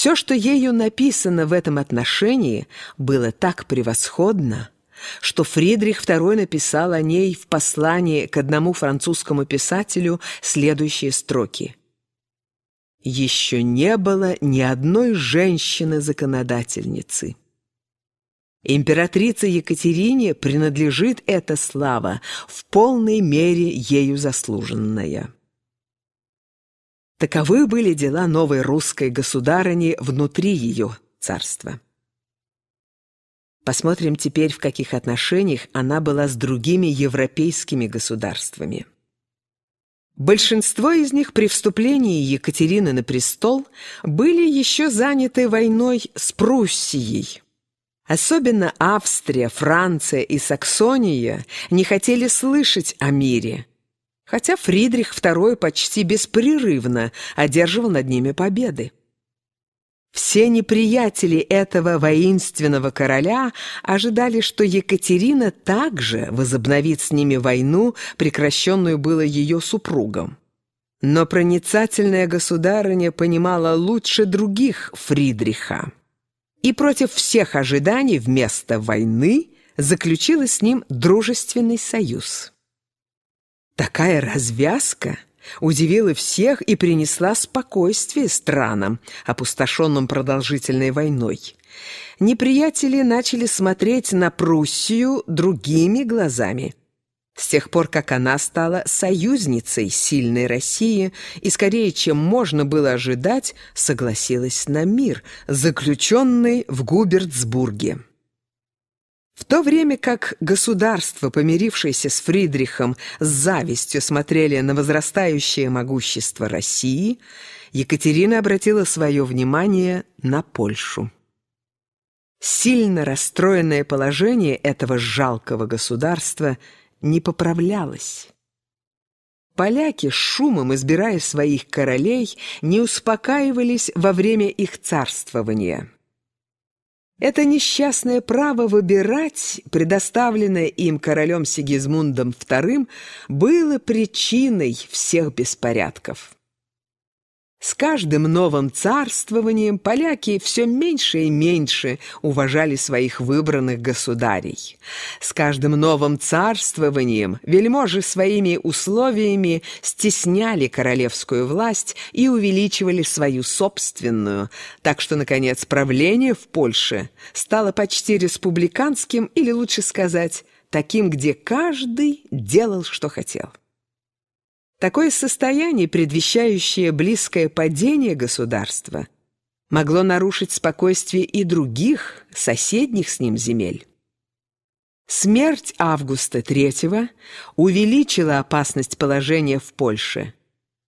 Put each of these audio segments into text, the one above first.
Все, что ею написано в этом отношении, было так превосходно, что Фридрих II написал о ней в послании к одному французскому писателю следующие строки. «Еще не было ни одной женщины-законодательницы». Императрице Екатерине принадлежит эта слава, в полной мере ею заслуженная. Таковы были дела новой русской государыни внутри ее царства. Посмотрим теперь, в каких отношениях она была с другими европейскими государствами. Большинство из них при вступлении Екатерины на престол были еще заняты войной с Пруссией. Особенно Австрия, Франция и Саксония не хотели слышать о мире, хотя Фридрих II почти беспрерывно одерживал над ними победы. Все неприятели этого воинственного короля ожидали, что Екатерина также возобновит с ними войну, прекращенную было ее супругом. Но проницательная государыня понимала лучше других Фридриха. И против всех ожиданий вместо войны заключила с ним дружественный союз. Такая развязка – удивила всех и принесла спокойствие странам, опустошенным продолжительной войной. Неприятели начали смотреть на Пруссию другими глазами. С тех пор, как она стала союзницей сильной России и, скорее, чем можно было ожидать, согласилась на мир, заключенный в Губертсбурге. В то время как государства, помирившиеся с Фридрихом, с завистью смотрели на возрастающее могущество России, Екатерина обратила свое внимание на Польшу. Сильно расстроенное положение этого жалкого государства не поправлялось. Поляки, шумом избирая своих королей, не успокаивались во время их царствования. Это несчастное право выбирать, предоставленное им королем Сигизмундом II, было причиной всех беспорядков. С каждым новым царствованием поляки все меньше и меньше уважали своих выбранных государей. С каждым новым царствованием вельможи своими условиями стесняли королевскую власть и увеличивали свою собственную, так что, наконец, правление в Польше стало почти республиканским или, лучше сказать, таким, где каждый делал, что хотел. Такое состояние, предвещающее близкое падение государства, могло нарушить спокойствие и других, соседних с ним земель. Смерть Августа III увеличила опасность положения в Польше.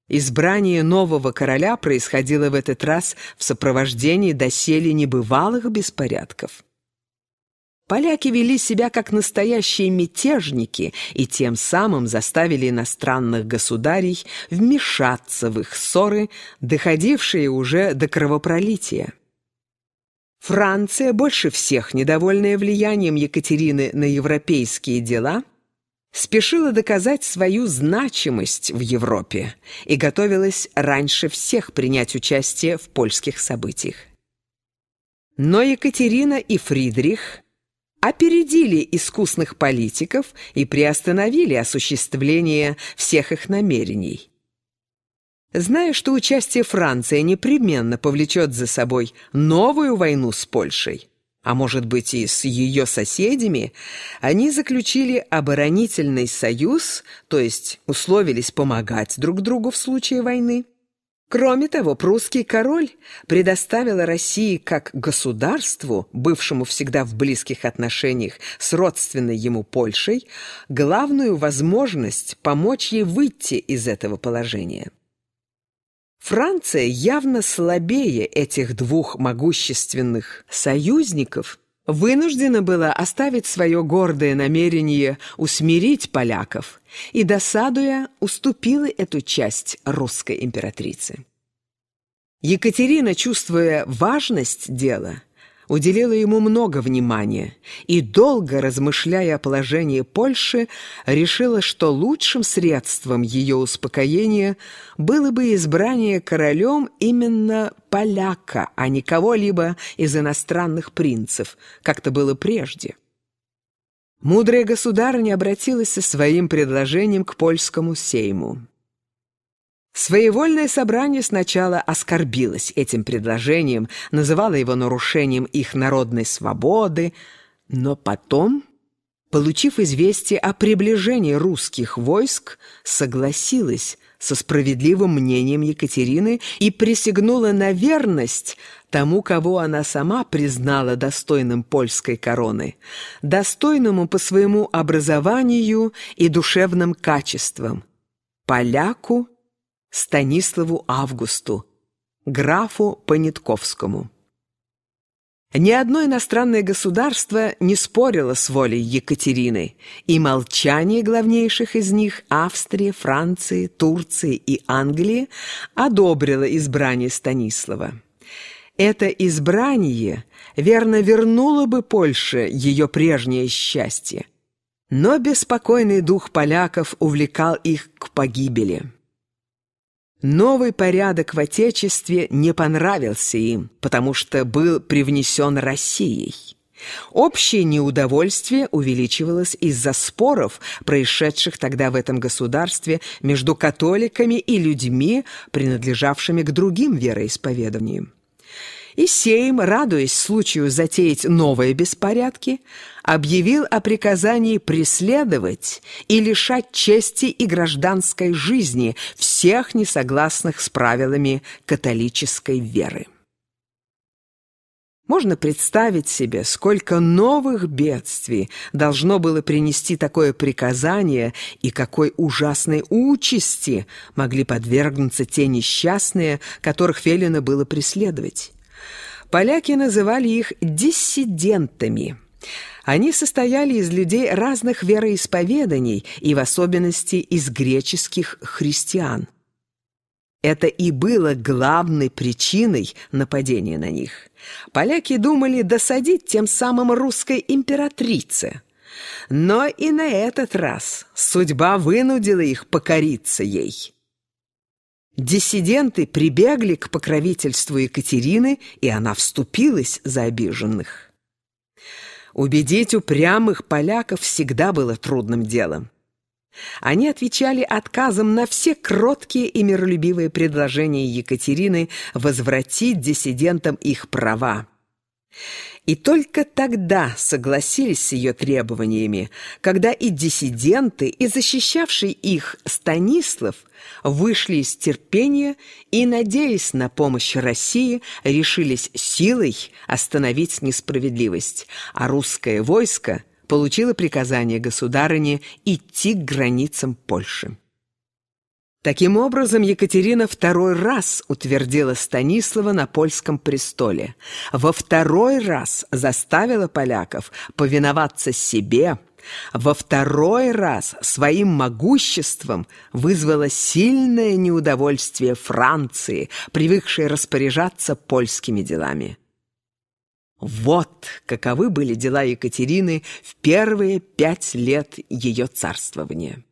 Избрание нового короля происходило в этот раз в сопровождении доселе небывалых беспорядков. Поляки вели себя как настоящие мятежники и тем самым заставили иностранных государей вмешаться в их ссоры, доходившие уже до кровопролития. Франция, больше всех недовольная влиянием Екатерины на европейские дела, спешила доказать свою значимость в Европе и готовилась раньше всех принять участие в польских событиях. Но Екатерина и Фридрих опередили искусных политиков и приостановили осуществление всех их намерений. Зная, что участие Франции непременно повлечет за собой новую войну с Польшей, а может быть и с ее соседями, они заключили оборонительный союз, то есть условились помогать друг другу в случае войны. Кроме того, прусский король предоставил России как государству, бывшему всегда в близких отношениях с родственной ему Польшей, главную возможность помочь ей выйти из этого положения. Франция явно слабее этих двух могущественных союзников вынуждена была оставить свое гордое намерение усмирить поляков и, досадуя, уступила эту часть русской императрицы. Екатерина, чувствуя важность дела, уделила ему много внимания и, долго размышляя о положении Польши, решила, что лучшим средством ее успокоения было бы избрание королем именно поляка, а не кого-либо из иностранных принцев, как-то было прежде. Мудрая государыня обратилась со своим предложением к польскому сейму. Своевольное собрание сначала оскорбилось этим предложением, называло его нарушением их народной свободы, но потом, получив известие о приближении русских войск, согласилось со справедливым мнением Екатерины и присягнула на верность тому, кого она сама признала достойным польской короны, достойному по своему образованию и душевным качествам, поляку Станиславу Августу, графу Понятковскому. Ни одно иностранное государство не спорило с волей Екатерины, и молчание главнейших из них Австрии, Франции, Турции и Англии одобрило избрание Станислава. Это избрание верно вернуло бы Польше ее прежнее счастье, но беспокойный дух поляков увлекал их к погибели. Новый порядок в Отечестве не понравился им, потому что был привнесен Россией. Общее неудовольствие увеличивалось из-за споров, происшедших тогда в этом государстве между католиками и людьми, принадлежавшими к другим вероисповеданиям. И Сейм, радуясь случаю затеять новые беспорядки, объявил о приказании преследовать и лишать чести и гражданской жизни всех несогласных с правилами католической веры. Можно представить себе, сколько новых бедствий должно было принести такое приказание и какой ужасной участи могли подвергнуться те несчастные, которых велено было преследовать. Поляки называли их «диссидентами». Они состояли из людей разных вероисповеданий и в особенности из греческих христиан. Это и было главной причиной нападения на них. Поляки думали досадить тем самым русской императрице. Но и на этот раз судьба вынудила их покориться ей. Диссиденты прибегли к покровительству Екатерины, и она вступилась за обиженных. Убедить упрямых поляков всегда было трудным делом. Они отвечали отказом на все кроткие и миролюбивые предложения Екатерины возвратить диссидентам их права. И только тогда согласились с ее требованиями, когда и диссиденты, и защищавший их Станислав вышли из терпения и, надеясь на помощь России, решились силой остановить несправедливость, а русское войско получило приказание государыне идти к границам Польши. Таким образом, Екатерина второй раз утвердила Станислава на польском престоле. Во второй раз заставила поляков повиноваться себе. Во второй раз своим могуществом вызвала сильное неудовольствие Франции, привыкшей распоряжаться польскими делами. Вот каковы были дела Екатерины в первые пять лет ее царствования.